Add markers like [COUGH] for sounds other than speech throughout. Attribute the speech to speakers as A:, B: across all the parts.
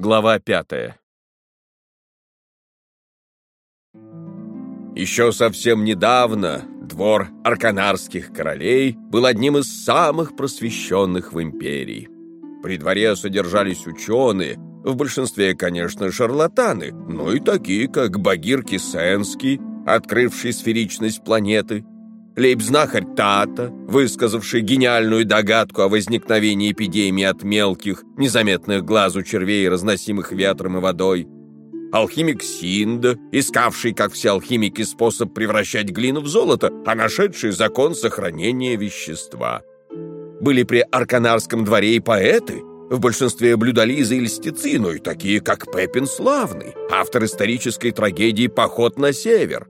A: Глава пятая. Еще совсем недавно двор арканарских королей был одним из самых просвещенных в империи. При дворе содержались ученые, в большинстве, конечно, шарлатаны, но и такие, как Багир Кисенский, открывший сферичность планеты, лейбзнахарь Тата, высказавший гениальную догадку о возникновении эпидемии от мелких, незаметных глазу червей, разносимых ветром и водой, алхимик Синда, искавший, как все алхимики, способ превращать глину в золото, а нашедший закон сохранения вещества. Были при Арканарском дворе и поэты, в большинстве блюдолизы и льстецы, но и такие, как Пепин Славный, автор исторической трагедии «Поход на север»,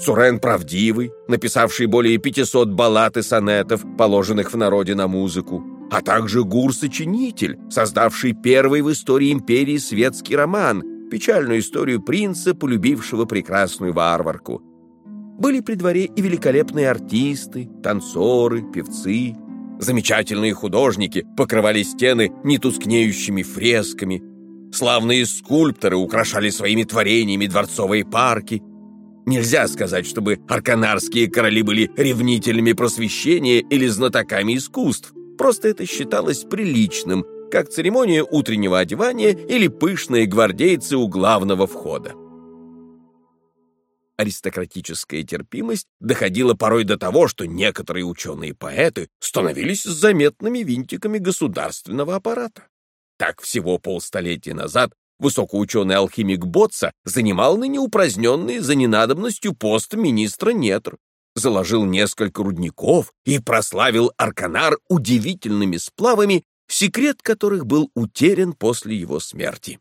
A: Сурен Правдивый, написавший более 500 баллад и сонетов, положенных в народе на музыку, а также Гур-сочинитель, создавший первый в истории империи светский роман, печальную историю принца, полюбившего прекрасную варварку. Были при дворе и великолепные артисты, танцоры, певцы. Замечательные художники покрывали стены нетускнеющими фресками. Славные скульпторы украшали своими творениями дворцовые парки, Нельзя сказать, чтобы арканарские короли были ревнителями просвещения или знатоками искусств. Просто это считалось приличным, как церемония утреннего одевания или пышные гвардейцы у главного входа. Аристократическая терпимость доходила порой до того, что некоторые ученые-поэты становились заметными винтиками государственного аппарата. Так всего полстолетия назад Высокоученый алхимик Ботса занимал ныне упраздненный за ненадобностью пост министра нетр, заложил несколько рудников и прославил Арканар удивительными сплавами, секрет которых был утерян после его смерти.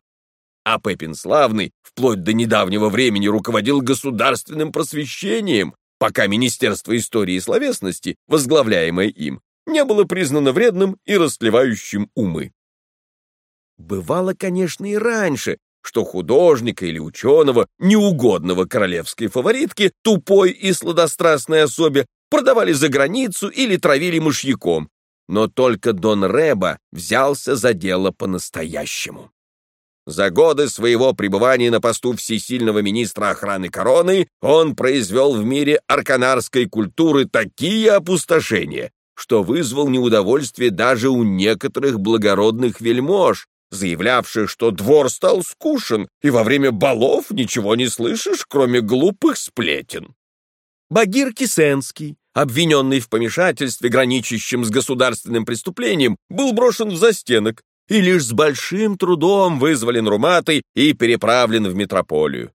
A: А Пепин Славный вплоть до недавнего времени руководил государственным просвещением, пока Министерство истории и словесности, возглавляемое им, не было признано вредным и растлевающим умы. Бывало, конечно, и раньше, что художника или ученого, неугодного королевской фаворитке, тупой и сладострастной особе, продавали за границу или травили мышьяком. Но только Дон Реба взялся за дело по-настоящему. За годы своего пребывания на посту всесильного министра охраны короны он произвел в мире арканарской культуры такие опустошения, что вызвал неудовольствие даже у некоторых благородных вельмож, заявлявших, что двор стал скушен, и во время балов ничего не слышишь, кроме глупых сплетен. Багир Кисенский, обвиненный в помешательстве, граничащем с государственным преступлением, был брошен в застенок и лишь с большим трудом вызволен Руматой и переправлен в метрополию.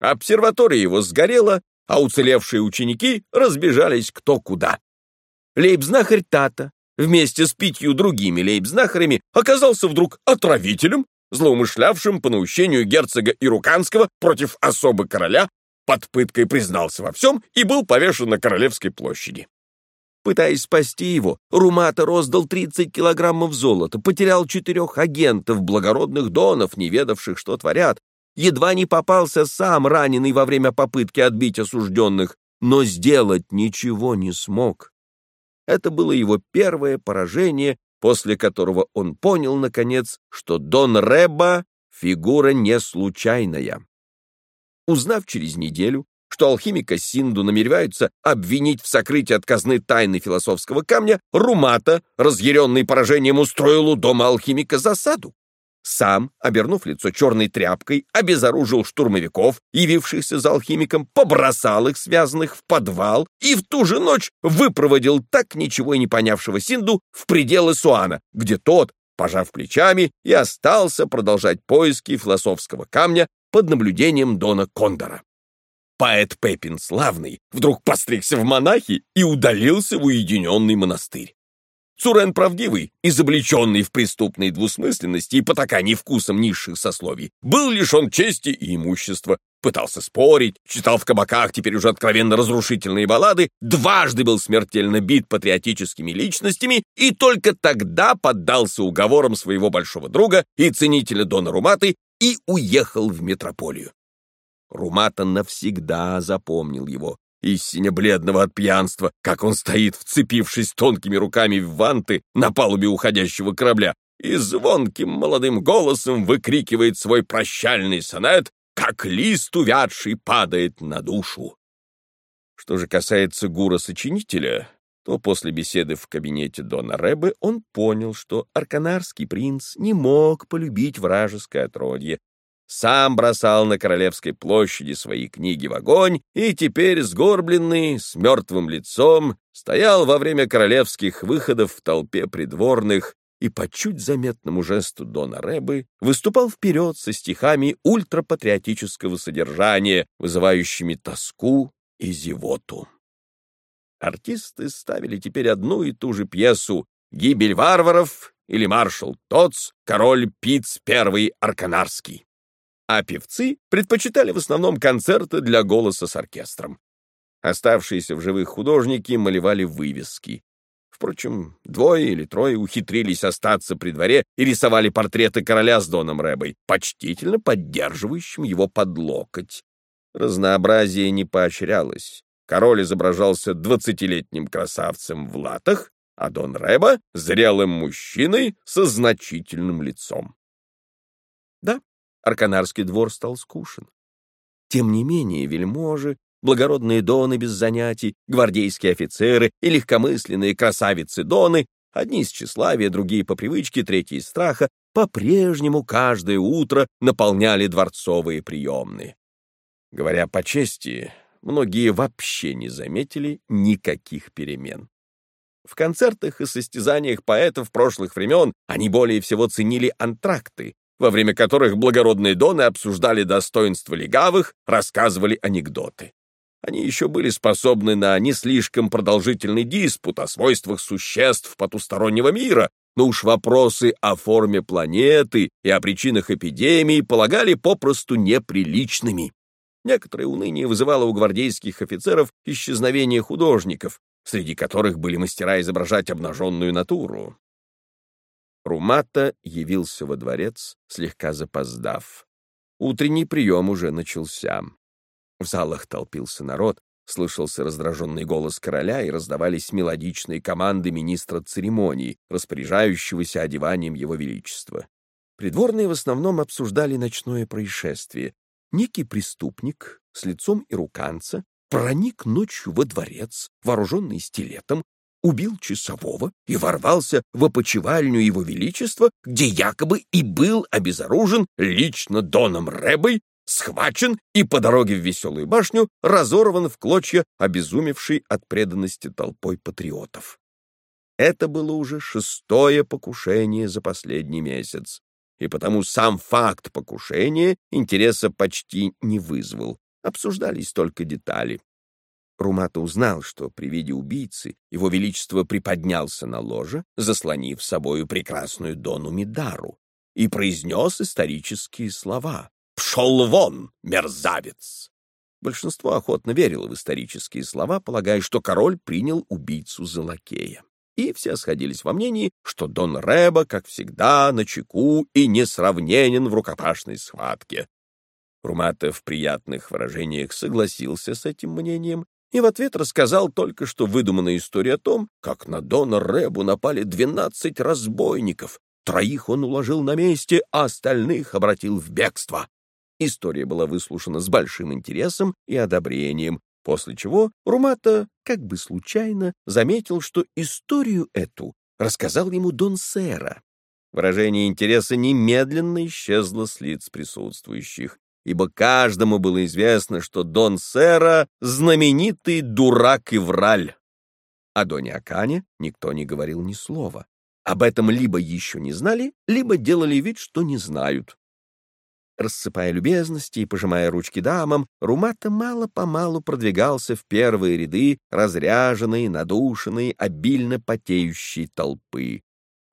A: Обсерватория его сгорела, а уцелевшие ученики разбежались кто куда. Лейбзнахарь Тата, вместе с пятью другими лейбзнахарями оказался вдруг отравителем, злоумышлявшим по наущению герцога Ируканского против особы короля, под пыткой признался во всем и был повешен на Королевской площади. Пытаясь спасти его, Румата роздал 30 килограммов золота, потерял четырех агентов, благородных донов, не ведавших, что творят, едва не попался сам раненый во время попытки отбить осужденных, но сделать ничего не смог. Это было его первое поражение, после которого он понял, наконец, что Дон Реба — фигура не случайная. Узнав через неделю, что алхимика Синду намереваются обвинить в сокрытии от казны тайны философского камня, Румата, разъяренный поражением, устроил у дома алхимика засаду сам, обернув лицо черной тряпкой, обезоружил штурмовиков, явившихся за алхимиком, побросал их, связанных, в подвал и в ту же ночь выпроводил так ничего и не понявшего Синду в пределы Суана, где тот, пожав плечами, и остался продолжать поиски философского камня под наблюдением Дона Кондора. Поэт Пепин Славный вдруг постригся в монахи и удалился в уединенный монастырь. Цурен правдивый, изобличенный в преступной двусмысленности и потакании вкусом низших сословий, был лишен чести и имущества, пытался спорить, читал в кабаках теперь уже откровенно разрушительные баллады, дважды был смертельно бит патриотическими личностями и только тогда поддался уговорам своего большого друга и ценителя Дона Руматы и уехал в метрополию. Румата навсегда запомнил его, истине бледного от пьянства, как он стоит, вцепившись тонкими руками в ванты на палубе уходящего корабля, и звонким молодым голосом выкрикивает свой прощальный сонет, как лист увядший падает на душу. Что же касается гура-сочинителя, то после беседы в кабинете Дона Рэбе он понял, что арканарский принц не мог полюбить вражеское отродье, сам бросал на Королевской площади свои книги в огонь и теперь, сгорбленный, с мертвым лицом, стоял во время королевских выходов в толпе придворных и по чуть заметному жесту Дона Рэбы выступал вперед со стихами ультрапатриотического содержания, вызывающими тоску и зевоту. Артисты ставили теперь одну и ту же пьесу «Гибель варваров» или «Маршал Тоц, король Пиц I Арканарский». А певцы предпочитали в основном концерты для голоса с оркестром. Оставшиеся в живых художники малевали вывески. Впрочем, двое или трое ухитрились остаться при дворе и рисовали портреты короля с Доном Рэбой, почтительно поддерживающим его под локоть. Разнообразие не поощрялось. Король изображался двадцатилетним красавцем в латах, а Дон Рэба — зрелым мужчиной со значительным лицом. Да, Арканарский двор стал скушен. Тем не менее, вельможи, благородные доны без занятий, гвардейские офицеры и легкомысленные красавицы-доны, одни из тщеславия, другие по привычке, третьи из страха, по-прежнему каждое утро наполняли дворцовые приемные. Говоря по чести, многие вообще не заметили никаких перемен. В концертах и состязаниях поэтов прошлых времен они более всего ценили антракты, во время которых благородные доны обсуждали достоинства легавых, рассказывали анекдоты. Они еще были способны на не слишком продолжительный диспут о свойствах существ потустороннего мира, но уж вопросы о форме планеты и о причинах эпидемий полагали попросту неприличными. Некоторое уныние вызывало у гвардейских офицеров исчезновение художников, среди которых были мастера изображать обнаженную натуру. Румата явился во дворец, слегка запоздав. Утренний прием уже начался. В залах толпился народ, слышался раздраженный голос короля и раздавались мелодичные команды министра церемоний, распоряжающегося одеванием его величества. Придворные в основном обсуждали ночное происшествие, некий преступник с лицом и руканца проник ночью во дворец, вооруженный стилетом, убил часового и ворвался в опочивальню его величества, где якобы и был обезоружен лично Доном Рэбой, схвачен и по дороге в Веселую башню разорван в клочья обезумевший от преданности толпой патриотов. Это было уже шестое покушение за последний месяц и потому сам факт покушения интереса почти не вызвал, обсуждались только детали. Румата узнал, что при виде убийцы его величество приподнялся на ложе, заслонив собою прекрасную Дону Мидару, и произнес исторические слова «Пшел вон, мерзавец!». Большинство охотно верило в исторические слова, полагая, что король принял убийцу за лакея и все сходились во мнении, что Дон Рэба, как всегда, на чеку и несравненен в рукопашной схватке. Румата в приятных выражениях согласился с этим мнением и в ответ рассказал только что выдуманную историю о том, как на Дона Рэбу напали двенадцать разбойников, троих он уложил на месте, а остальных обратил в бегство. История была выслушана с большим интересом и одобрением, после чего Румата, как бы случайно, заметил, что историю эту рассказал ему Дон Сера. Выражение интереса немедленно исчезло с лиц присутствующих, ибо каждому было известно, что Дон Сера — знаменитый дурак и враль. О Доне Акане никто не говорил ни слова. Об этом либо еще не знали, либо делали вид, что не знают. Рассыпая любезности и пожимая ручки дамам, Румата мало-помалу продвигался в первые ряды разряженной, надушенной, обильно потеющей толпы.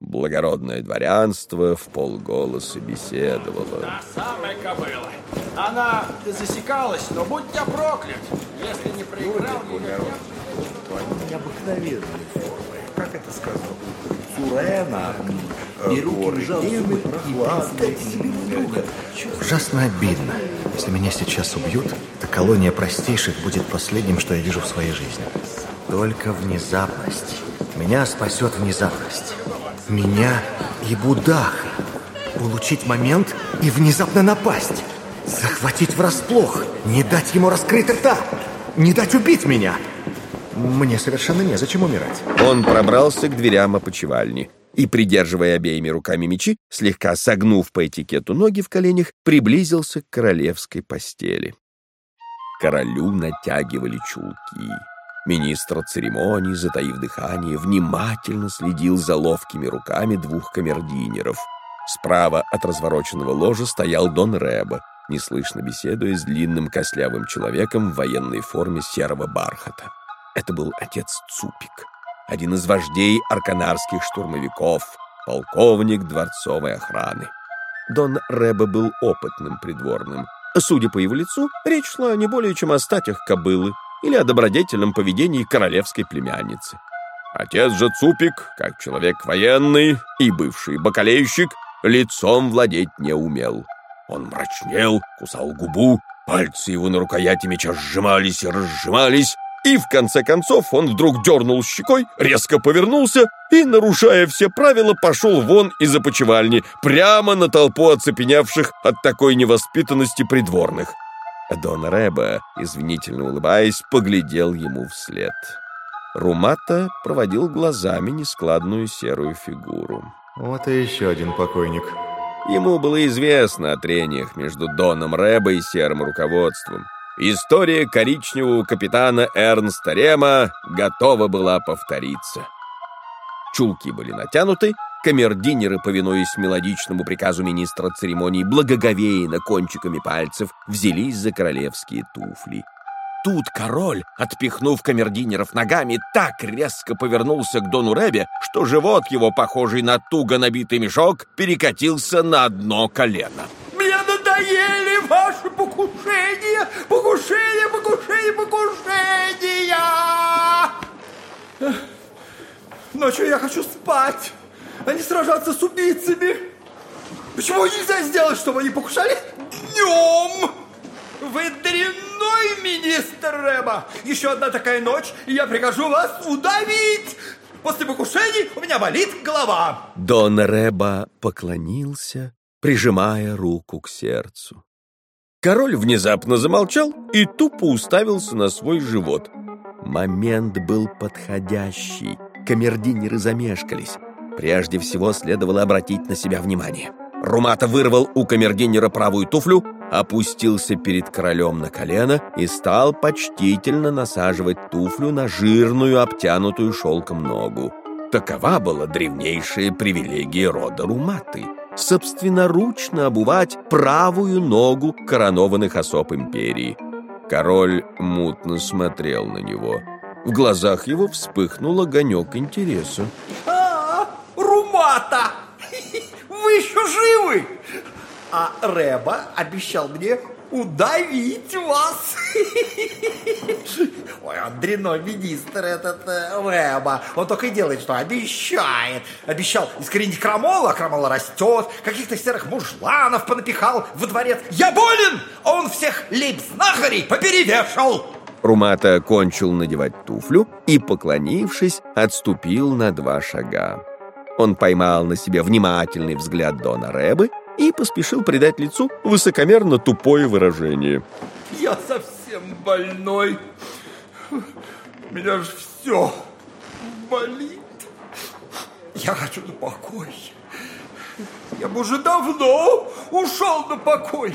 A: Благородное дворянство в полголоса беседовало.
B: Та самая кобыла. Она засекалась, но будь я проклят, если не проиграл ее...
C: Необыкновенные формы. Как это сказал? Сурена, горы, гены, прохладные.
D: Ужасно обидно. Если меня сейчас убьют, то колония простейших будет последним, что я вижу в своей жизни. Только внезапность. Меня спасет внезапность. меня и Будаха. Улучшить момент и внезапно напасть. Захватить врасплох, не дать ему раскрыть рта, не дать убить меня. Мне совершенно незачем умирать.
A: Он пробрался к дверям опочивальни и, придерживая обеими руками мечи, слегка согнув по этикету ноги в коленях, приблизился к королевской постели. Королю натягивали чулки. Министр церемонии, затаив дыхание, внимательно следил за ловкими руками двух камердинеров. Справа от развороченного ложа стоял Дон Рэба, неслышно беседуя с длинным костлявым человеком в военной форме серого бархата. Это был отец Цупик, один из вождей арканарских штурмовиков, полковник дворцовой охраны. Дон Рэба был опытным придворным. Судя по его лицу, речь шла не более чем о статях кобылы или о добродетельном поведении королевской племянницы. Отец же Цупик, как человек военный и бывший бакалейщик, лицом владеть не умел. Он мрачнел, кусал губу, пальцы его на рукояти меча сжимались и разжимались, и в конце концов он вдруг дернул щекой, резко повернулся и, нарушая все правила, пошел вон из опочивальни, прямо на толпу оцепенявших от такой невоспитанности придворных. Дон Рэба, извинительно улыбаясь, поглядел ему вслед. Румата проводил глазами нескладную серую фигуру.
D: Вот и еще один покойник.
A: Ему было известно о трениях между Доном Рэба и серым руководством. История коричневого капитана Эрнста Рема готова была повториться. Чулки были натянуты, камердинеры, повинуясь мелодичному приказу министра церемонии, благоговейно кончиками пальцев взялись за королевские туфли. Тут король, отпихнув камердинеров ногами, так резко повернулся к Дону Ребе, что живот его, похожий на туго набитый мешок, перекатился на одно колено.
B: Мне надоели ваши покушения, покушения, покушения, покушения! Ночью я хочу спать, а не сражаться с убийцами. Почему нельзя сделать, чтобы они покушали днем? Вы дрянной министр Рэба. Еще одна такая ночь, и я прикажу вас удавить. После покушений у меня болит голова.
A: Дон Рэба поклонился, прижимая руку к сердцу. Король внезапно замолчал и тупо уставился на свой живот. Момент был подходящий. Камердинеры замешкались. Прежде всего следовало обратить на себя внимание. Румата вырвал у камердинера правую туфлю, опустился перед королем на колено и стал почтительно насаживать туфлю на жирную, обтянутую шелком ногу. Такова была древнейшая привилегия рода Руматы — собственноручно обувать правую ногу коронованных особ империи. Король мутно смотрел на него. В глазах его вспыхнул огонек интереса.
B: А, Румата! Еще живы? А Рэба обещал мне удавить вас. [LAUGHS] Ой, он дрянной министр этот э, Рэба. Он только и делает, что обещает. Обещал искоренить крамола, а крамола растет. Каких-то серых мужланов понапихал во дворец. Я болен, а он всех лейб-знахарей поперевешал.
A: Румата кончил надевать туфлю и, поклонившись, отступил на два шага. Он поймал на себе внимательный взгляд Дона Рэбы и поспешил придать лицу высокомерно тупое выражение.
B: Я совсем больной. Меня же все болит. Я хочу на покой. Я бы уже давно ушел на покой.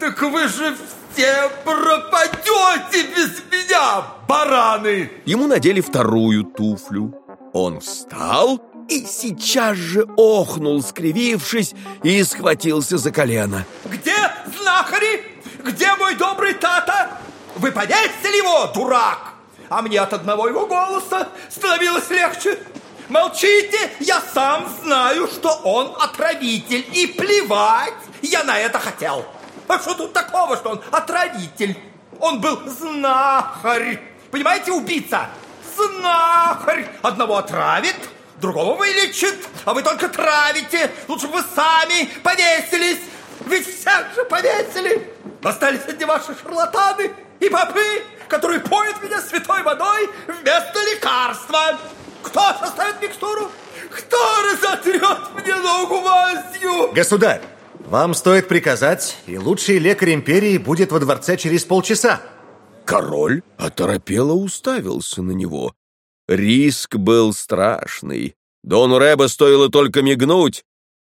B: Так вы же все пропадете без меня, бараны!
A: Ему надели вторую туфлю. Он встал и сейчас же охнул, скривившись, и схватился за колено.
B: Где знахари? Где мой добрый тата? Вы повесили его, дурак! А мне от одного его голоса становилось легче. Молчите, я сам знаю, что он отравитель. И плевать, я на это хотел. А что тут такого, что он отравитель? Он был знахарь. Понимаете, убийца? Знахарь. Одного отравит, другого вылечит, а вы только травите. Лучше бы вы сами повесились. Ведь всех же повесили. Остались одни ваши шарлатаны и попы, которые поют меня святой водой вместо лекарства. Кто составит микстуру? Кто разотрет мне ногу мазью?
D: Государь, вам стоит приказать, и лучший лекарь империи будет во дворце через полчаса.
A: Король оторопело уставился на него. Риск был страшный. Дону Рэба стоило только мигнуть.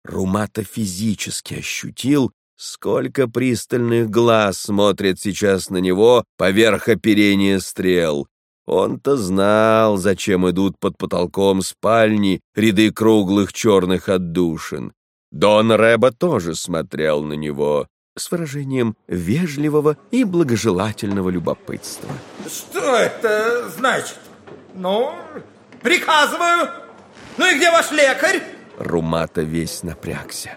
A: Румата физически ощутил, сколько пристальных глаз смотрят сейчас на него поверх оперения стрел. Он-то знал, зачем идут под потолком спальни ряды круглых черных отдушин. Дон Рэба тоже смотрел на него с выражением вежливого и благожелательного любопытства.
B: Что это значит? Ну, приказываю. Ну и где ваш лекарь?
A: Румата весь напрягся.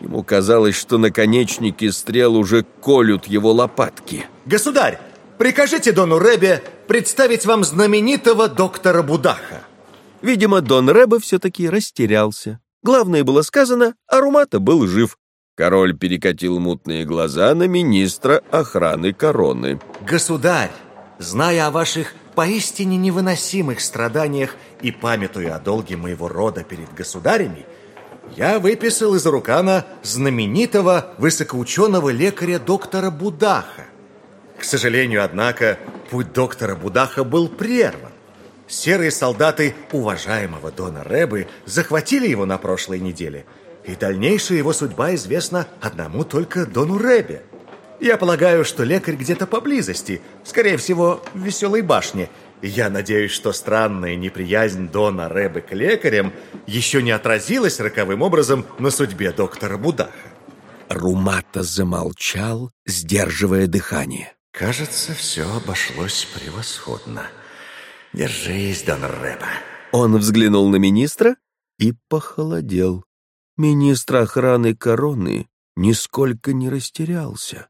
A: Ему казалось, что наконечники стрел уже колют его лопатки.
D: Государь, прикажите Дону Рэбе представить вам знаменитого доктора Будаха.
A: Видимо, Дон Рэбе все-таки растерялся. Главное было сказано, а Румата был жив. Король перекатил мутные глаза на министра охраны короны.
D: Государь, зная о ваших поистине невыносимых страданиях и памятуя о долге моего рода перед государями, я выписал из Рукана знаменитого высокоученого лекаря доктора Будаха. К сожалению, однако, путь доктора Будаха был прерван. Серые солдаты уважаемого Дона Рэбы захватили его на прошлой неделе, и дальнейшая его судьба известна одному только Дону Рэбе. Я полагаю, что лекарь где-то поблизости, скорее всего, в Веселой башне – я надеюсь, что странная неприязнь Дона Рэбе к лекарям еще не отразилась роковым образом на судьбе доктора Будаха.
A: Румата замолчал, сдерживая дыхание.
D: Кажется, все обошлось превосходно. Держись, Дон Рэбе.
A: Он взглянул на министра и похолодел. Министр охраны короны нисколько не растерялся.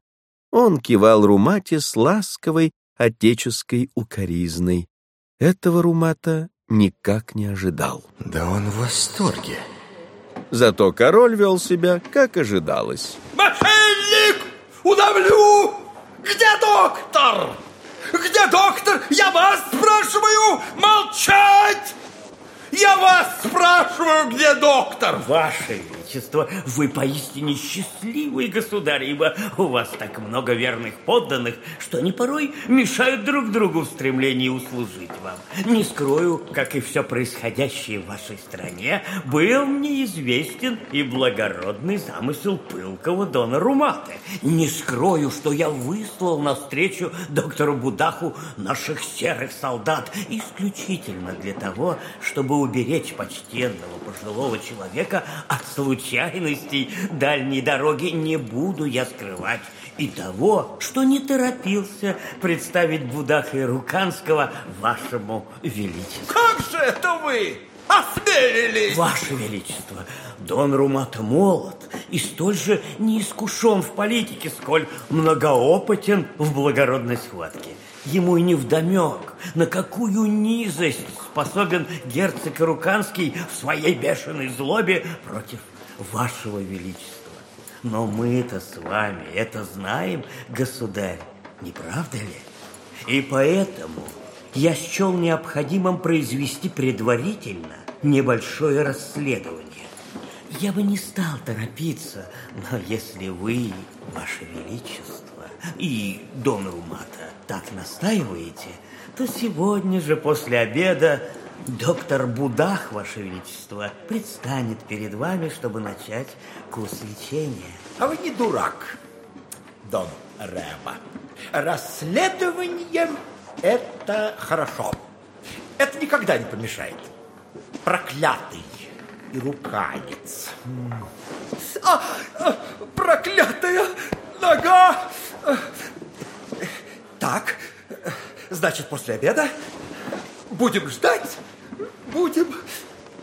A: Он кивал Румате с ласковой, отеческой укоризной. Этого Румата никак не ожидал.
D: Да он в восторге.
A: Зато король вел себя, как ожидалось.
B: Мошенник! Удавлю! Где доктор? Где доктор? Я вас спрашиваю! Молчать! Я вас спрашиваю, где доктор?
E: Ваше Величество, вы поистине счастливый государь, ибо у вас так много верных подданных, что они порой мешают друг другу в стремлении услужить вам. Не скрою, как и все происходящее в вашей стране, был мне известен и благородный замысел пылкого Дона Руматы. Не скрою, что я выслал навстречу доктору Будаху наших серых солдат исключительно для того, чтобы уберечь почтенного пожилого человека от случайностей дальней дороги, не буду я скрывать и того, что не торопился представить Будаха и Руканского вашему величеству.
B: Как же это вы осмелились?
E: Ваше Величество, Дон Румата молод и столь же неискушен в политике, сколь многоопытен в благородной схватке. Ему и не вдомек, на какую низость способен герцог Руканский в своей бешеной злобе против вашего величества. Но мы-то с вами это знаем, государь, не правда ли? И поэтому я счел необходимым произвести предварительно небольшое расследование. Я бы не стал торопиться, но если вы, ваше величество, и Дон Румата так настаиваете, то сегодня же после обеда доктор Будах, Ваше Величество, предстанет перед вами, чтобы начать курс лечения.
B: А вы не дурак, Дон Рэба. Расследование – это хорошо. Это никогда не помешает. Проклятый и руканец. А, а, проклятая нога! Так, значит, после обеда будем ждать, будем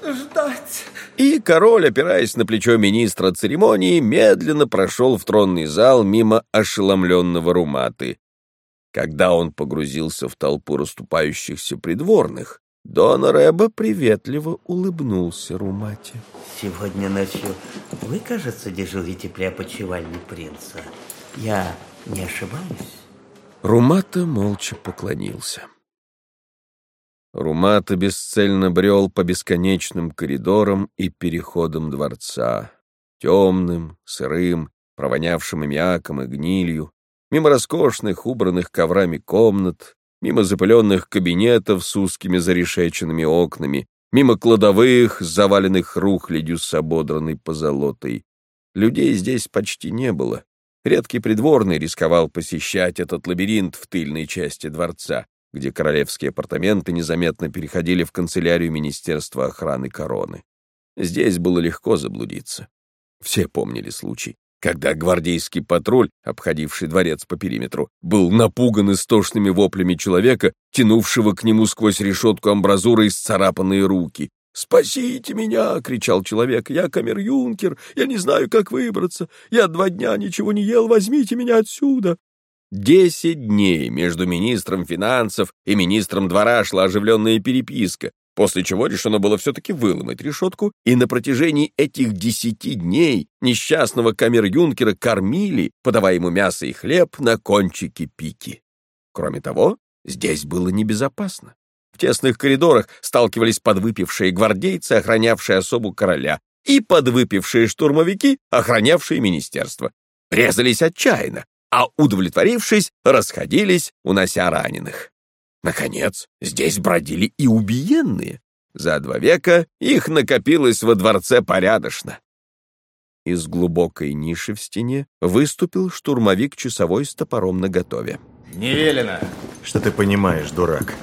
B: ждать.
A: И король, опираясь на плечо министра церемонии, медленно прошел в тронный зал мимо ошеломленного Руматы. Когда он погрузился в толпу расступающихся придворных, Дон Рэба приветливо улыбнулся Румате.
E: Сегодня ночью вы, кажется, дежурите при опочивальне принца. Я не ошибаюсь?
A: Румата молча поклонился. Румата бесцельно брел по бесконечным коридорам и переходам дворца, темным, сырым, провонявшим аммиаком и гнилью, мимо роскошных, убранных коврами комнат, мимо запыленных кабинетов с узкими зарешеченными окнами, мимо кладовых, заваленных рухлядью с ободранной позолотой. Людей здесь почти не было. Редкий придворный рисковал посещать этот лабиринт в тыльной части дворца, где королевские апартаменты незаметно переходили в канцелярию Министерства охраны короны. Здесь было легко заблудиться. Все помнили случай, когда гвардейский патруль, обходивший дворец по периметру, был напуган истошными воплями человека, тянувшего к нему сквозь решетку амбразуры исцарапанные руки. «Спасите меня!» — кричал человек. «Я камер-юнкер, я не знаю, как выбраться. Я два дня ничего не ел, возьмите меня отсюда!» Десять дней между министром финансов и министром двора шла оживленная переписка, после чего решено было все-таки выломать решетку, и на протяжении этих десяти дней несчастного камер-юнкера кормили, подавая ему мясо и хлеб на кончике пики. Кроме того, здесь было небезопасно. В тесных коридорах сталкивались подвыпившие гвардейцы, охранявшие особу короля, и подвыпившие штурмовики, охранявшие министерство. Резались отчаянно, а, удовлетворившись, расходились, унося раненых. Наконец, здесь бродили и убиенные. За два века их накопилось во дворце порядочно. Из глубокой ниши в стене выступил штурмовик часовой с топором наготове.
C: «Не велено!»
D: Что ты понимаешь, дурак?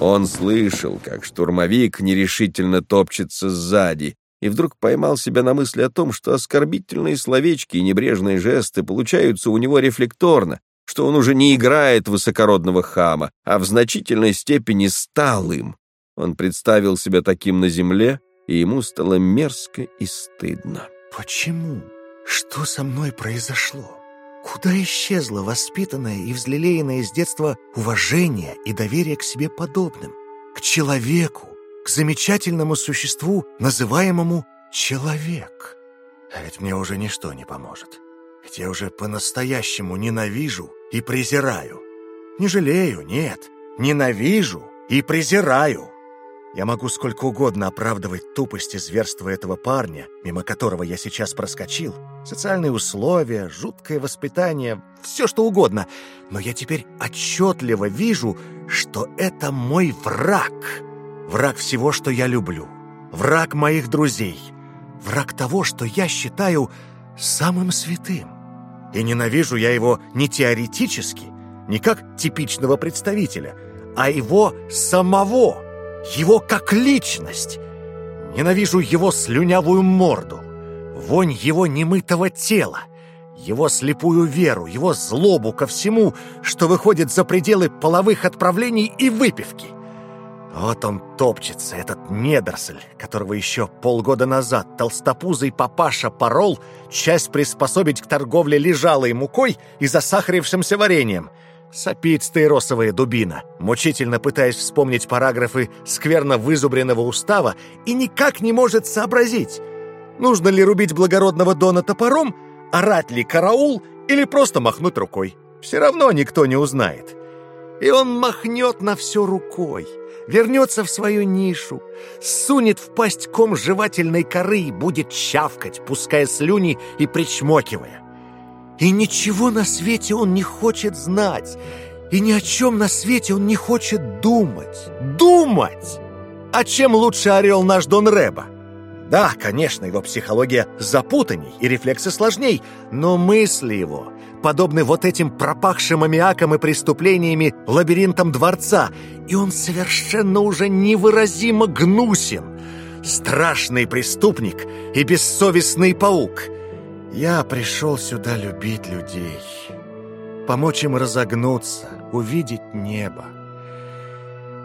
A: Он слышал, как штурмовик нерешительно топчется сзади, и вдруг поймал себя на мысли о том, что оскорбительные словечки и небрежные жесты получаются у него рефлекторно, что он уже не играет высокородного хама, а в значительной степени стал им. Он представил себя таким на земле, и ему стало мерзко и стыдно.
D: Почему? Что со мной произошло? Куда исчезло воспитанное и взлелеянное с детства уважение и доверие к себе подобным? К человеку, к замечательному существу, называемому человек. А ведь мне уже ничто не поможет. Ведь я уже по-настоящему ненавижу и презираю. Не жалею, нет. Ненавижу и презираю. Я могу сколько угодно оправдывать тупость и зверство этого парня, мимо которого я сейчас проскочил. Социальные условия, жуткое воспитание, все что угодно. Но я теперь отчетливо вижу, что это мой враг. Враг всего, что я люблю. Враг моих друзей. Враг того, что я считаю самым святым. И ненавижу я его не теоретически, не как типичного представителя, а его самого, его как личность. Ненавижу его слюнявую морду, вонь его немытого тела, его слепую веру, его злобу ко всему, что выходит за пределы половых отправлений и выпивки. Вот он топчется, этот недоросль, которого еще полгода назад толстопузый папаша порол, часть приспособить к торговле лежалой мукой и засахарившимся вареньем. Сопит стаиросовая дубина, мучительно пытаясь вспомнить параграфы скверно вызубренного устава и никак не может сообразить, нужно ли рубить благородного Дона топором, орать ли караул или просто махнуть рукой. Все равно никто не узнает. И он махнет на все рукой вернется в свою нишу, сунет в пасть ком жевательной коры и будет чавкать, пуская слюни и причмокивая. И ничего на свете он не хочет знать, и ни о чем на свете он не хочет думать. Думать! А чем лучше орел наш Дон Рэба? Да, конечно, его психология запутанней и рефлексы сложней, но мысли его подобны вот этим пропахшим аммиаком и преступлениями лабиринтам дворца, и он совершенно уже невыразимо гнусен. Страшный преступник и бессовестный паук. Я пришел сюда любить людей, помочь им разогнуться, увидеть небо.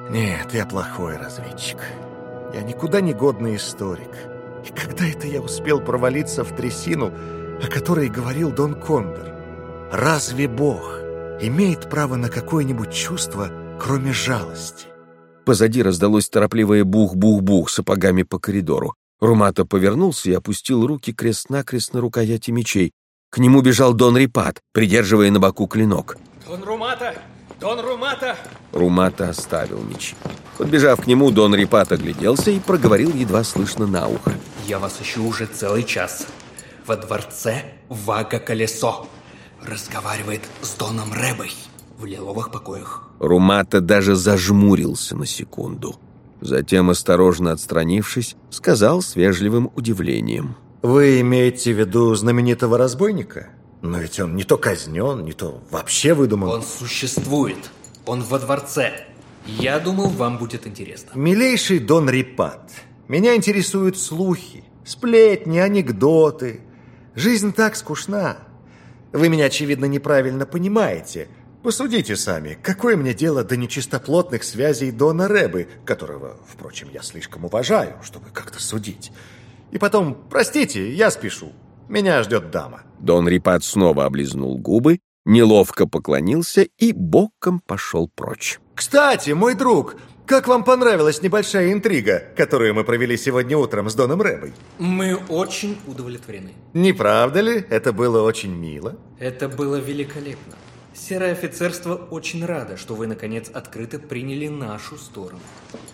D: Нет, я плохой разведчик. Я никуда не годный историк. И когда это я успел провалиться в трясину, о которой говорил Дон Кондор? Разве Бог имеет право на какое-нибудь чувство, кроме жалости?
A: Позади раздалось торопливое бух-бух-бух сапогами по коридору. Румата повернулся и опустил руки крест-накрест на рукояти мечей. К нему бежал Дон Рипат, придерживая на боку клинок.
B: «Дон Румата! Дон Румата!»
A: Румата оставил мечи. Подбежав к нему, Дон Рипат огляделся и проговорил едва слышно на ухо.
B: Я вас ищу уже целый час. Во дворце Вага-колесо. Разговаривает с Доном Рэбой в лиловых покоях.
A: Румата даже зажмурился на секунду. Затем, осторожно отстранившись, сказал с вежливым удивлением.
D: Вы имеете в виду знаменитого разбойника? Но ведь он не то казнен, не то вообще выдуман.
B: Он существует. Он во дворце. Я думал, вам будет интересно.
D: Милейший Дон Рипат, меня интересуют слухи, сплетни, анекдоты. Жизнь так скучна. Вы меня, очевидно, неправильно понимаете. Посудите сами, какое мне дело до нечистоплотных связей Дона Рэбы, которого, впрочем, я слишком уважаю, чтобы как-то судить. И потом, простите, я спешу. Меня ждет дама.
A: Дон Рипат снова облизнул губы, неловко поклонился и боком пошел прочь.
D: Кстати, мой друг, как вам понравилась небольшая интрига, которую мы провели сегодня утром с Доном Рэбой?
B: Мы очень удовлетворены.
D: Не правда ли? Это было очень мило.
B: Это было великолепно. Серое офицерство очень радо, что вы, наконец, открыто приняли нашу сторону.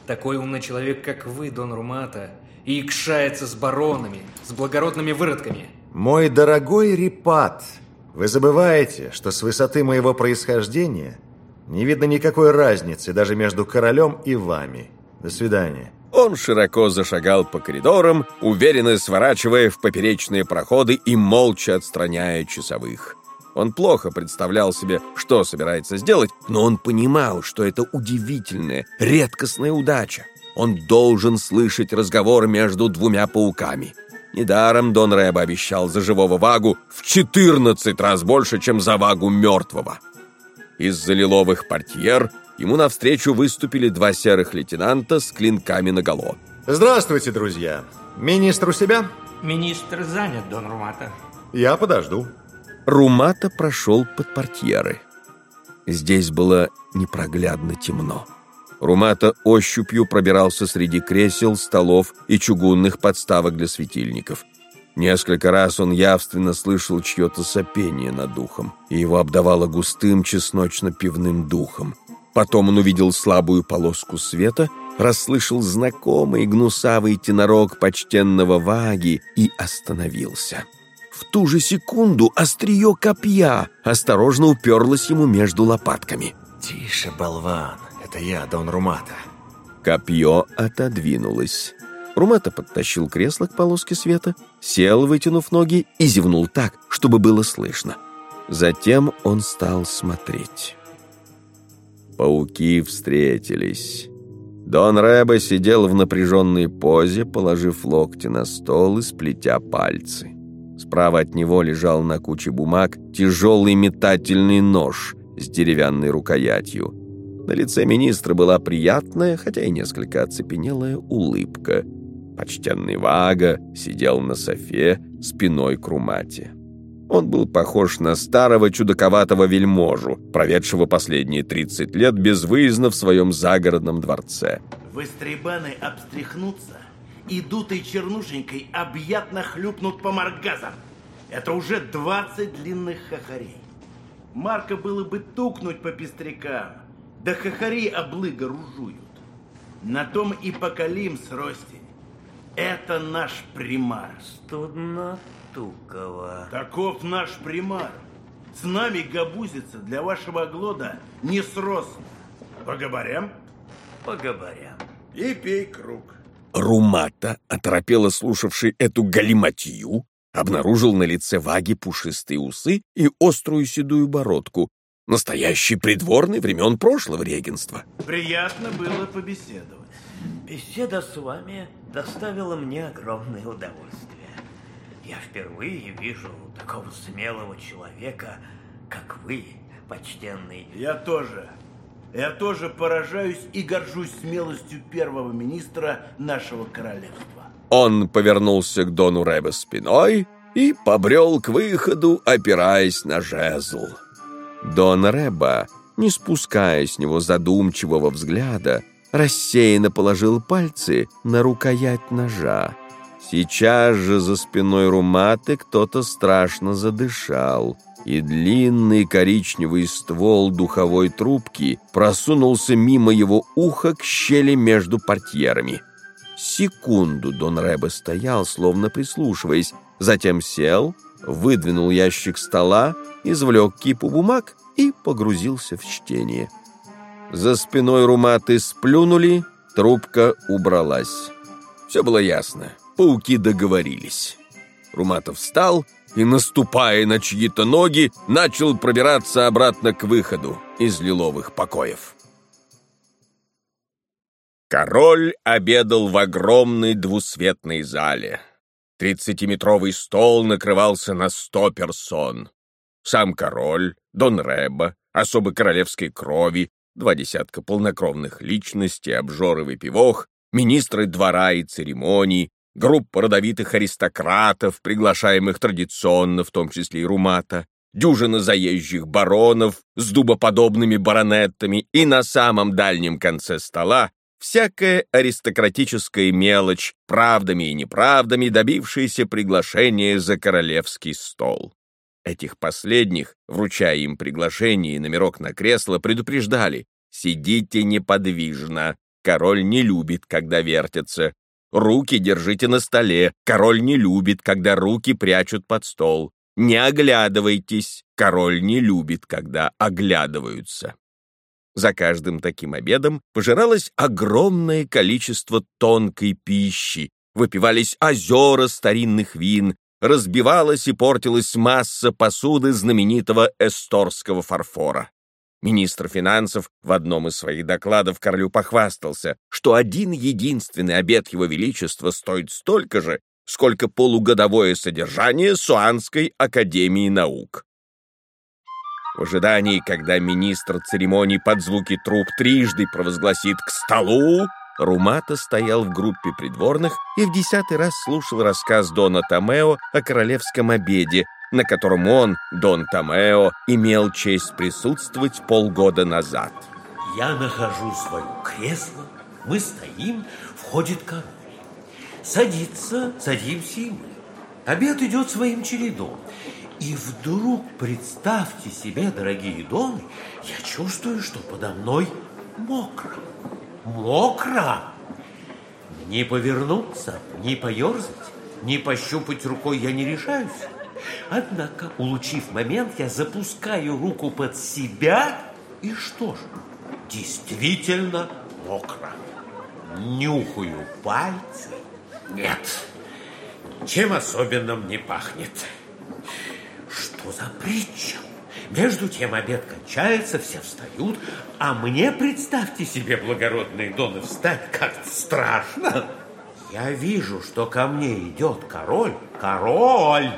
B: Такой умный человек, как вы, Дон Румата, и икшается с баронами, с благородными выродками.
D: Мой дорогой Рипат, вы забываете, что с высоты моего происхождения не видно никакой разницы даже между королем и вами. До свидания.
A: Он широко зашагал по коридорам, уверенно сворачивая в поперечные проходы и молча отстраняя часовых. Он плохо представлял себе, что собирается сделать, но он понимал, что это удивительная, редкостная удача. Он должен слышать разговор между двумя пауками. Недаром Дон Рэба обещал за живого вагу в 14 раз больше, чем за вагу мертвого. Из-за лиловых портьер ему навстречу выступили два серых лейтенанта с клинками наголо.
D: Здравствуйте, друзья. Министр у себя?
F: Министр занят, Дон Румата.
D: Я подожду.
A: Румата прошел под портьеры. Здесь было непроглядно темно. Румата ощупью пробирался среди кресел, столов и чугунных подставок для светильников. Несколько раз он явственно слышал чье-то сопение над духом, и его обдавало густым чесночно-пивным духом. Потом он увидел слабую полоску света, расслышал знакомый гнусавый тенорок почтенного Ваги и остановился. В ту же секунду острие копья осторожно уперлось ему между лопатками.
D: Тише, болван. Это я, Дон Румата.
A: Копье отодвинулось. Румата подтащил кресло к полоске света, сел, вытянув ноги, и зевнул так, чтобы было слышно. Затем он стал смотреть. Пауки встретились. Дон Рэбе сидел в напряженной позе, положив локти на стол и сплетя пальцы. Справа от него лежал на куче бумаг тяжелый метательный нож с деревянной рукоятью. На лице министра была приятная, хотя и несколько оцепенелая улыбка. Почтенный Вага сидел на софе спиной к Румате. Он был похож на старого чудаковатого вельможу, проведшего последние 30 лет безвыездно в своем загородном дворце.
G: Выстребаны обстряхнутся и дутой чернушенькой объятно хлюпнут по маргазам. Это уже 20 длинных хохарей. Марка было бы тукнуть по пестрякам, да хохарей облыга ружуют. На том и покалим с ростень. Это наш примар.
F: Студно Туково.
G: Таков наш примар. С нами габузиться для вашего глода не сросно. Поговорим?
F: Поговорим.
G: И пей круг.
A: Румата, оторопело слушавший эту галиматью, обнаружил на лице Ваги пушистые усы и острую седую бородку, настоящий придворный времен прошлого регенства.
G: Приятно было побеседовать.
F: Беседа с вами доставила мне огромное удовольствие. Я впервые вижу такого смелого человека, как вы, почтенный.
G: Я тоже. Я тоже поражаюсь и горжусь смелостью первого министра нашего королевства.
A: Он повернулся к Дону Рэбе спиной и побрел к выходу, опираясь на жезл. Дон Рэба, не спуская с него задумчивого взгляда, рассеянно положил пальцы на рукоять ножа. Сейчас же за спиной Руматы кто-то страшно задышал, и длинный коричневый ствол духовой трубки просунулся мимо его уха к щели между портьерами. Секунду Дон Рэбе стоял, словно прислушиваясь, затем сел, выдвинул ящик стола, извлек кипу бумаг и погрузился в чтение. За спиной Руматы сплюнули, трубка убралась. Все было ясно. Пауки договорились. Руматов встал и, наступая на чьи-то ноги, начал пробираться обратно к выходу из лиловых покоев. Король обедал в огромной двусветной зале. Тридцатиметровый стол накрывался на сто персон. Сам король, Дон Рэба, особо королевской крови, два десятка полнокровных личностей, обжоры выпивох, министры двора и церемоний, группа родовитых аристократов, приглашаемых традиционно, в том числе и Румата, дюжина заезжих баронов с дубоподобными баронеттами и на самом дальнем конце стола всякая аристократическая мелочь, правдами и неправдами добившаяся приглашения за королевский стол. Этих последних, вручая им приглашение и номерок на кресло, предупреждали «Сидите неподвижно, король не любит, когда вертятся, руки держите на столе, король не любит, когда руки прячут под стол, не оглядывайтесь, король не любит, когда оглядываются». За каждым таким обедом пожиралось огромное количество тонкой пищи, выпивались озера старинных вин, разбивалась и портилась масса посуды знаменитого эсторского фарфора. Министр финансов в одном из своих докладов королю похвастался, что один единственный обед его величества стоит столько же, сколько полугодовое содержание Суанской академии наук. В ожидании, когда министр церемоний под звуки труб трижды провозгласит «к столу», Румата стоял в группе придворных и в десятый раз слушал рассказ Дона Томео о королевском обеде, на котором он, Дон Томео, имел честь присутствовать полгода назад.
F: Я нахожу свое кресло, мы стоим, входит король. Садится, садимся и мы. Обед идет своим чередом. И вдруг, представьте себе, дорогие доны, я чувствую, что подо мной мокро мокро. Не повернуться, не поерзать, не пощупать рукой я не решаюсь. Однако, улучив момент, я запускаю руку под себя, и что ж, действительно мокро. Нюхаю пальцы. Нет, чем особенным не пахнет. Что за притча? Между тем обед кончается, все встают, а мне, представьте себе, благородные доны, встать как-то страшно. Я вижу, что ко мне идет король, король,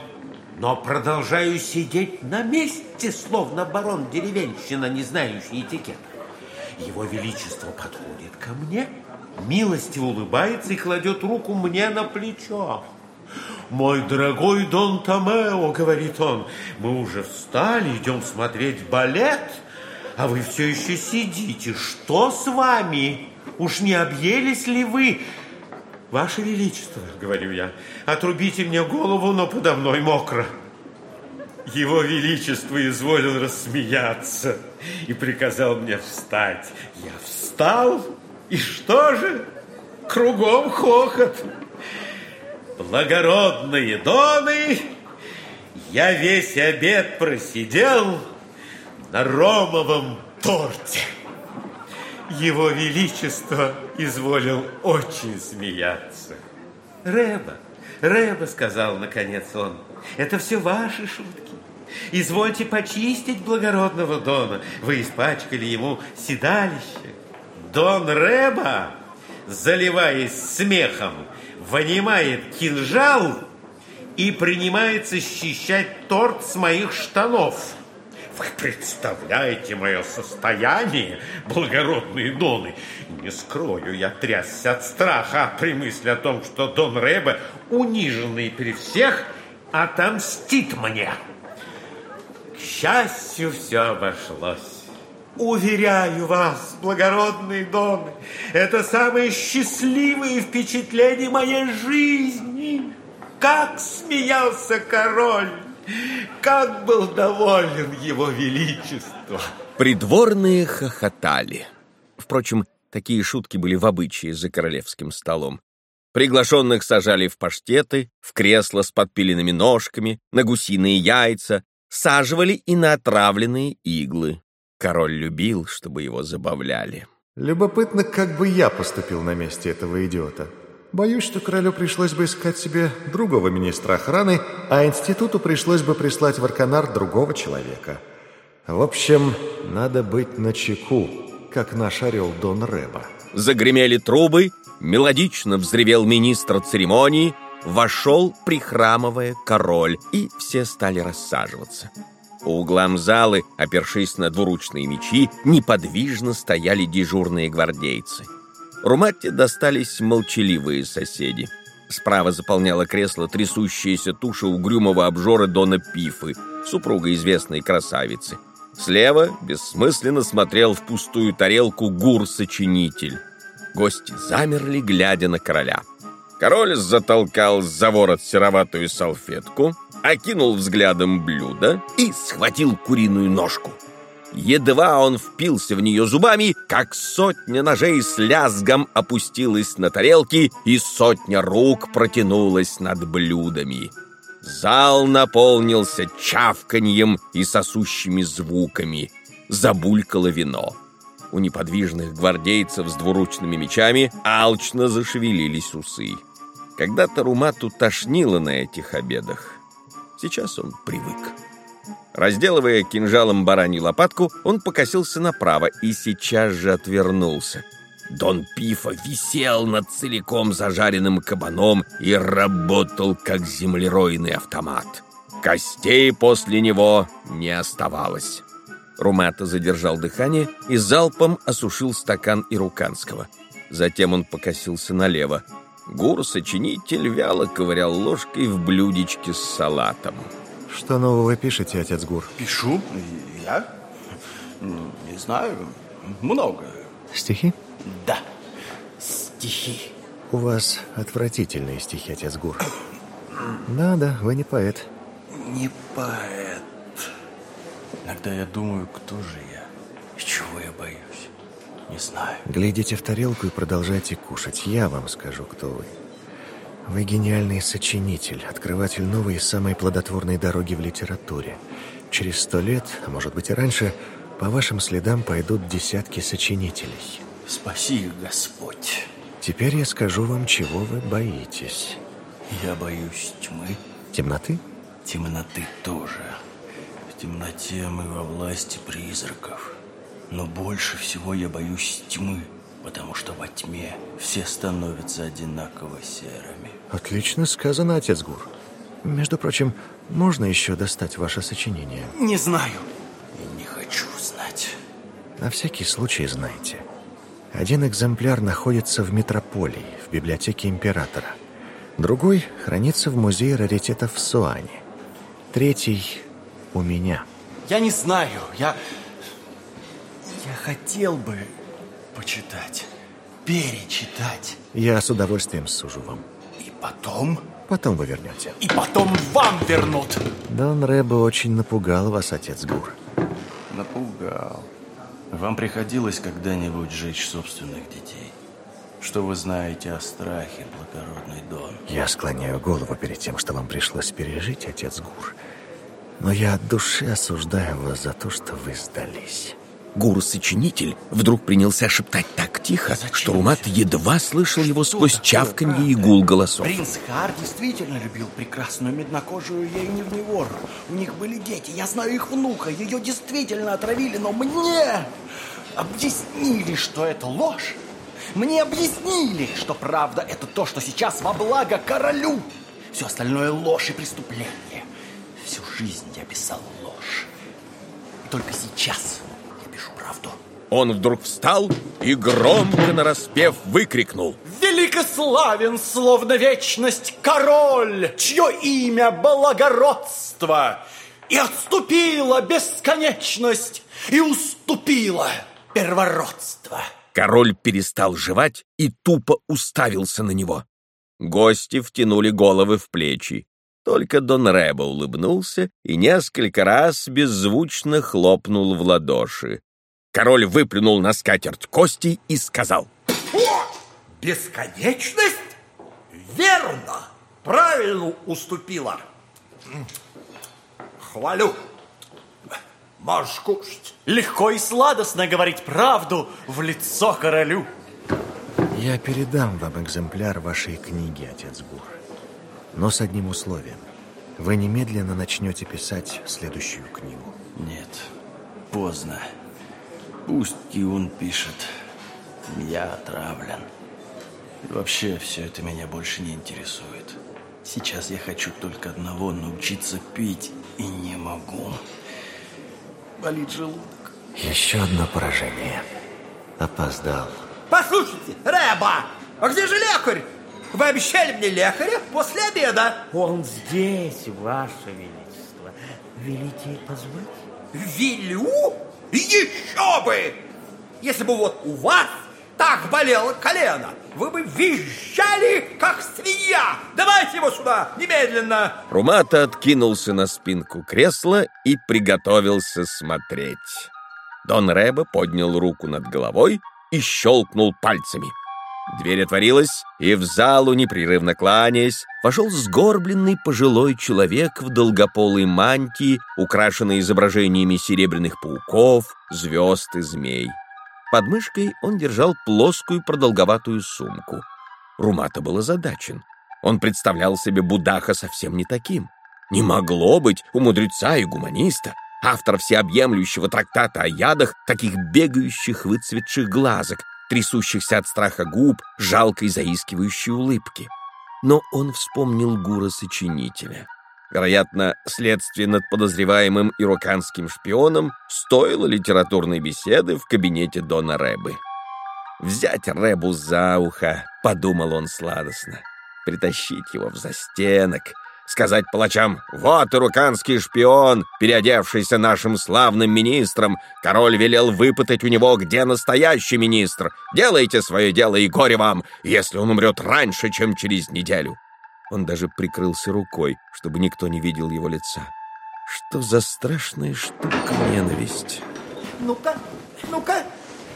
F: но продолжаю сидеть на месте, словно барон деревенщина, не знающий этикет. Его Величество подходит ко мне, милостиво улыбается и кладет руку мне на плечо. «Мой дорогой Дон Томео», — говорит он, — «мы уже встали, идем смотреть балет, а вы все еще сидите. Что с вами? Уж не объелись ли вы?» «Ваше Величество», — говорю я, — «отрубите мне голову, но подо мной мокро». Его Величество изволил рассмеяться и приказал мне встать. Я встал, и что же? Кругом хохот благородные доны, я весь обед просидел на ромовом торте. Его Величество изволил очень смеяться. Рэба, Рэба, сказал наконец он, это все ваши шутки. Извольте почистить благородного Дона. Вы испачкали ему седалище. Дон Рэба, заливаясь смехом, вынимает кинжал и принимается счищать торт с моих штанов. Вы представляете мое состояние, благородные доны? Не скрою, я трясся от страха при мысли о том, что Дон Ребе, униженный при всех, отомстит мне. К счастью, все обошлось. Уверяю вас, благородные доны, это самое счастливое впечатление моей жизни. Как смеялся король! Как был доволен его величество!
A: Придворные хохотали. Впрочем, такие шутки были в обычае за королевским столом. Приглашенных сажали в паштеты, в кресла с подпиленными ножками, на гусиные яйца, саживали и на отравленные иглы. Король любил, чтобы его забавляли.
D: Любопытно, как бы я поступил на месте этого идиота. Боюсь, что королю пришлось бы искать себе другого министра охраны, а институту пришлось бы прислать в Арканар другого человека. В общем, надо быть начеку, как наш орел Дон Рэба.
A: Загремели трубы, мелодично взревел министр церемонии, вошел, прихрамывая, король, и все стали рассаживаться. По углам залы, опершись на двуручные мечи, неподвижно стояли дежурные гвардейцы. Руматте достались молчаливые соседи. Справа заполняла кресло трясущаяся туша угрюмого обжора Дона Пифы, супруга известной красавицы. Слева бессмысленно смотрел в пустую тарелку гур-сочинитель. Гости замерли, глядя на короля. Король затолкал за ворот сероватую салфетку, окинул взглядом блюдо и схватил куриную ножку. Едва он впился в нее зубами, как сотня ножей с лязгом опустилась на тарелки, и сотня рук протянулась над блюдами. Зал наполнился чавканьем и сосущими звуками. Забулькало вино. У неподвижных гвардейцев с двуручными мечами алчно зашевелились усы. Когда-то Румату тошнило на этих обедах. Сейчас он привык. Разделывая кинжалом баранью лопатку, он покосился направо и сейчас же отвернулся. Дон Пифа висел над целиком зажаренным кабаном и работал, как землеройный автомат. Костей после него не оставалось. Румата задержал дыхание и залпом осушил стакан ируканского. Затем он покосился налево. Гур-сочинитель вяло ковырял ложкой в блюдечке с салатом.
D: Что нового пишете, отец Гур?
G: Пишу. Я? Не знаю. Много.
D: Стихи?
F: Да, стихи.
D: У вас отвратительные стихи, отец Гур. Да-да, вы не поэт.
G: Не поэт. Иногда я думаю, кто же я? И чего я боюсь? Не знаю.
D: Глядите в тарелку и продолжайте кушать. Я вам скажу, кто вы. Вы гениальный сочинитель, открыватель новой и самой плодотворной дороги в литературе. Через сто лет, а может быть и раньше, по вашим следам пойдут десятки сочинителей.
G: Спаси их, Господь.
D: Теперь я скажу вам, чего вы боитесь.
G: Я боюсь тьмы.
D: Темноты?
G: Темноты тоже. В темноте мы во власти призраков. Но больше всего я боюсь тьмы, потому что во тьме все становятся одинаково серыми.
D: Отлично сказано, отец Гур. Между прочим, можно еще достать ваше сочинение?
F: Не знаю.
G: И не хочу знать.
D: На всякий случай знайте. Один экземпляр находится в метрополии, в библиотеке императора. Другой хранится в музее раритетов в Суане. Третий у меня.
F: Я не знаю. Я... Хотел бы почитать, перечитать.
D: Я с удовольствием сужу вам.
F: И потом...
D: Потом вы вернете.
F: И потом вам вернут.
D: Дон Рэбо очень напугал вас, отец Гур.
G: Напугал. Вам приходилось когда-нибудь жечь собственных детей? Что вы знаете о страхе, благородный Дон?
D: Я склоняю голову перед тем, что вам пришлось пережить, отец Гур. Но я от души осуждаю вас за то, что вы сдались.
A: Гур-сочинитель вдруг принялся шептать так тихо, что Румат едва слышал его сквозь чавканье и гул голосов.
F: Принц Хар действительно любил прекрасную меднокожую Ейневневор. У них были дети, я знаю их внука. Ее действительно отравили, но мне объяснили, что это ложь. Мне объяснили, что правда это то, что сейчас во благо королю. Все остальное ложь и преступление. Всю жизнь я писал ложь. И только сейчас правду.
A: Он вдруг встал и громко нараспев выкрикнул.
F: Великославен, словно вечность, король, чье имя благородство, и отступила бесконечность, и уступила первородство.
A: Король перестал жевать и тупо уставился на него. Гости втянули головы в плечи. Только Дон Рэбо улыбнулся и несколько раз беззвучно хлопнул в ладоши. Король выплюнул на скатерть кости и сказал.
B: О, бесконечность? Верно, правильно уступила. Хвалю. Можешь кушать.
H: Легко и сладостно говорить правду в лицо королю.
D: Я передам вам экземпляр вашей книги, отец Гур. Но с одним условием. Вы немедленно начнете писать следующую книгу.
I: Нет, поздно. Пусть Киун пишет. Я отравлен. И вообще, все это меня больше не интересует. Сейчас я хочу только одного — научиться пить, и не могу. Болит желудок.
D: Еще одно поражение. Опоздал.
B: Послушайте, Рэба, а где же лекарь? Вы обещали мне лекаря после обеда.
F: Он здесь, Ваше Величество. Велите позвать?
B: Велю? Еще бы! Если бы вот у вас так болело колено, вы бы визжали, как свинья. Давайте его сюда, немедленно.
A: Румата откинулся на спинку кресла и приготовился смотреть. Дон Рэбе поднял руку над головой и щелкнул пальцами. Дверь отворилась, и в залу, непрерывно кланяясь, вошел сгорбленный пожилой человек в долгополой мантии, украшенной изображениями серебряных пауков, звезд и змей. Под мышкой он держал плоскую продолговатую сумку. Румата был озадачен. Он представлял себе Будаха совсем не таким. Не могло быть у мудреца и гуманиста, автора всеобъемлющего трактата о ядах, таких бегающих выцветших глазок, трясущихся от страха губ, жалкой заискивающей улыбки. Но он вспомнил Гура-сочинителя. Вероятно, следствие над подозреваемым ироканским шпионом стоило литературной беседы в кабинете Дона Рэбы. «Взять Рэбу за ухо», — подумал он сладостно, — «притащить его в застенок, сказать палачам «Вот ируканский шпион, переодевшийся нашим славным министром. Король велел выпытать у него, где настоящий министр. Делайте свое дело и горе вам, если он умрет раньше, чем через неделю». Он даже прикрылся рукой, чтобы никто не видел его лица. Что за страшная штука ненависть?
J: Ну-ка, ну-ка,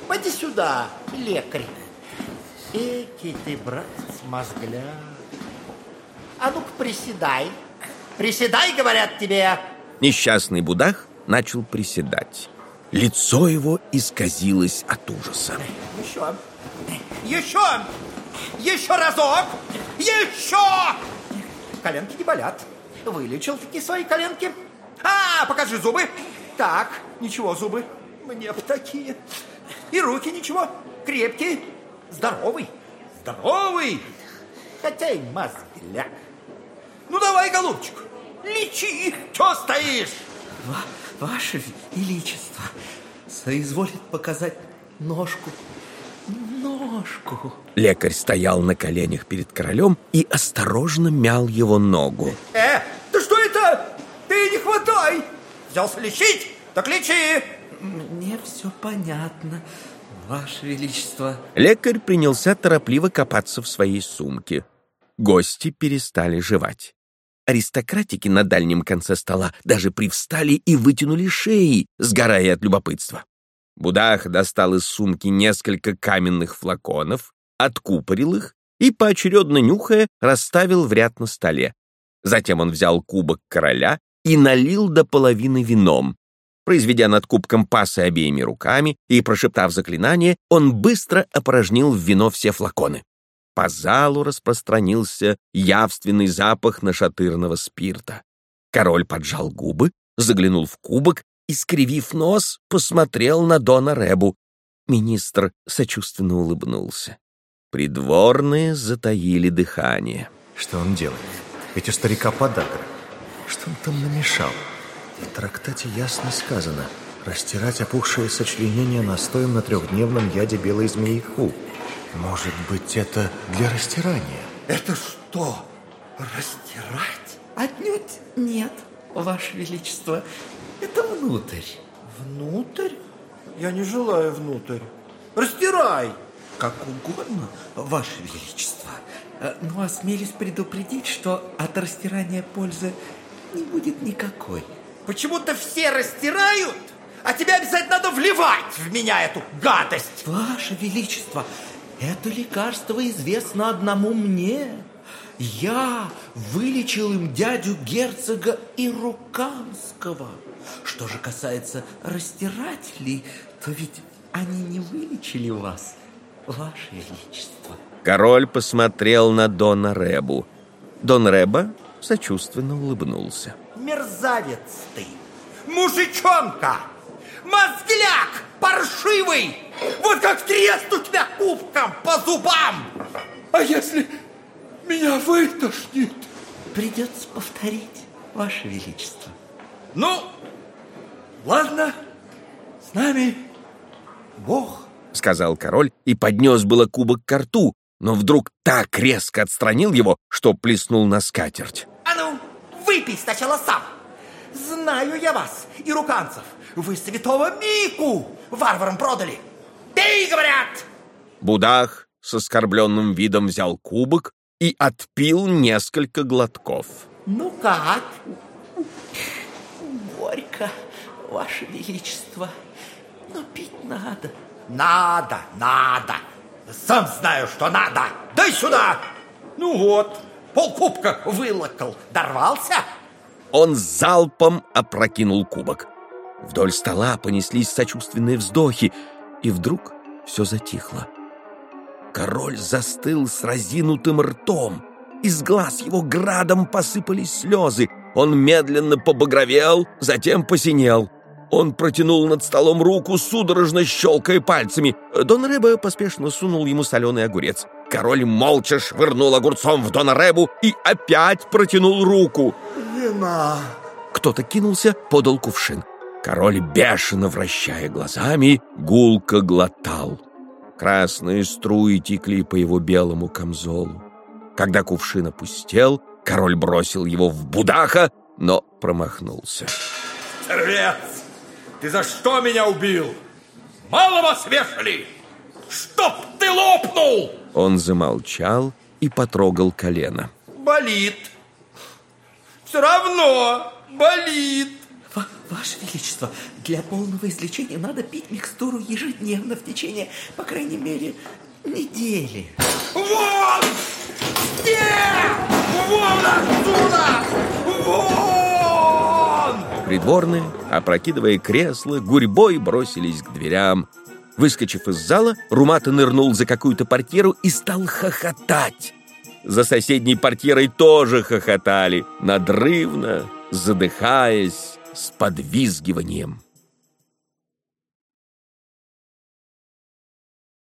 J: поди сюда, лекарь. Эки ты, брат, мозгля. А ну-ка, приседай. Приседай, говорят тебе.
A: Несчастный Будах начал приседать. Лицо его исказилось от ужаса.
B: Еще, еще, еще разок, еще! Коленки не болят. Вылечил таки свои коленки. А, покажи зубы. Так, ничего, зубы. Мне бы такие. И руки ничего. Крепкие. Здоровый. Здоровый. Хотя и мозгляк. Ну давай, голубчик, лечи. Чего стоишь?
J: Ва- Ваше Величество, соизволит показать ножку. Ножку.
A: Лекарь стоял на коленях перед королем и осторожно мял его ногу.
B: Э, да что это? Ты не хватай. Взялся лечить? Так лечи.
J: Мне все понятно, Ваше Величество.
A: Лекарь принялся торопливо копаться в своей сумке. Гости перестали жевать. Аристократики на дальнем конце стола даже привстали и вытянули шеи, сгорая от любопытства. Будах достал из сумки несколько каменных флаконов, откупорил их и, поочередно нюхая, расставил в ряд на столе. Затем он взял кубок короля и налил до половины вином. Произведя над кубком пасы обеими руками и прошептав заклинание, он быстро опорожнил в вино все флаконы. По залу распространился явственный запах нашатырного спирта. Король поджал губы, заглянул в кубок и, скривив нос, посмотрел на Дона Ребу. Министр сочувственно улыбнулся. Придворные затаили дыхание.
D: Что он делает? Ведь у старика подагра. Что он там намешал? В трактате ясно сказано. Растирать опухшие сочленения настоем на трехдневном яде белой змеи ху. Может быть, это для растирания?
B: Это что, растирать?
J: Отнюдь нет, Ваше Величество. Это внутрь.
B: Внутрь? Я не желаю внутрь. Растирай.
J: Как угодно, Ваше Величество.
B: Э, Но осмелюсь предупредить, что от растирания пользы не будет никакой.
J: Почему-то все растирают, а тебе обязательно надо вливать в меня эту гадость.
B: Ваше Величество, это лекарство известно одному мне. Я вылечил им дядю герцога Ируканского. Что же касается растирателей, то ведь они не вылечили вас, Ваше Величество.
A: Король посмотрел на Дона Ребу. Дон Реба сочувственно улыбнулся.
J: Мерзавец ты, мужичонка, мозгляк паршивый, вот как тресну тебя кубком по зубам. А если меня вытошнит?
B: Придется повторить, Ваше Величество.
J: Ну, ладно, с нами Бог.
A: Сказал король и поднес было кубок к рту, но вдруг так резко отстранил его, что плеснул на скатерть.
J: А ну, выпей сначала сам. Знаю я вас, ируканцев. Вы святого Мику варварам продали. Пей, говорят!
A: Будах с оскорбленным видом взял кубок и отпил несколько глотков.
J: Ну как?
B: Горько, Ваше Величество, но пить надо.
J: Надо, надо. Сам знаю, что надо. Дай сюда. Ну вот, полкубка вылокал. Дорвался?
A: Он залпом опрокинул кубок. Вдоль стола понеслись сочувственные вздохи, и вдруг все затихло. Король застыл с разинутым ртом. Из глаз его градом посыпались слезы. Он медленно побагровел, затем посинел. Он протянул над столом руку, судорожно щелкая пальцами. Дон Рэбе поспешно сунул ему соленый огурец. Король молча швырнул огурцом в Дона Рэбу и опять протянул руку.
K: Вина.
A: Кто-то кинулся, подал кувшин. Король, бешено вращая глазами, гулко глотал. Красные струи текли по его белому камзолу. Когда кувшин опустел, король бросил его в будаха, но промахнулся.
J: Стервец! Ты за что меня убил? Мало вас вешали? Чтоб ты лопнул!
A: Он замолчал и потрогал колено.
J: Болит. Все равно болит.
B: Ва- Ваше Величество, для полного излечения надо пить микстуру ежедневно в течение, по крайней мере, недели.
J: Вон! Нет! Вон отсюда! Вон!
A: Придворные, опрокидывая кресла, гурьбой бросились к дверям. Выскочив из зала, Румата нырнул за какую-то портьеру и стал хохотать. За соседней портьерой тоже хохотали, надрывно, задыхаясь, с подвизгиванием.